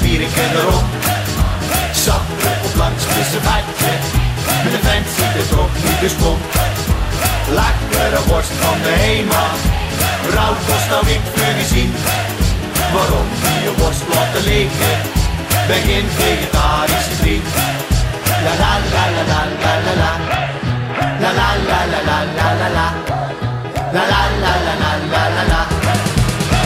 vieren erop. Zat op langs tussen vatje, met de vent zit het ook niet dus kom. Lekkere worst van de HEMA, rauw kost nou ik gezien. Waarom je worst laten liggen, begin vegetarische vriend. La la la la la la la la. La la la la la la la la. La la la la la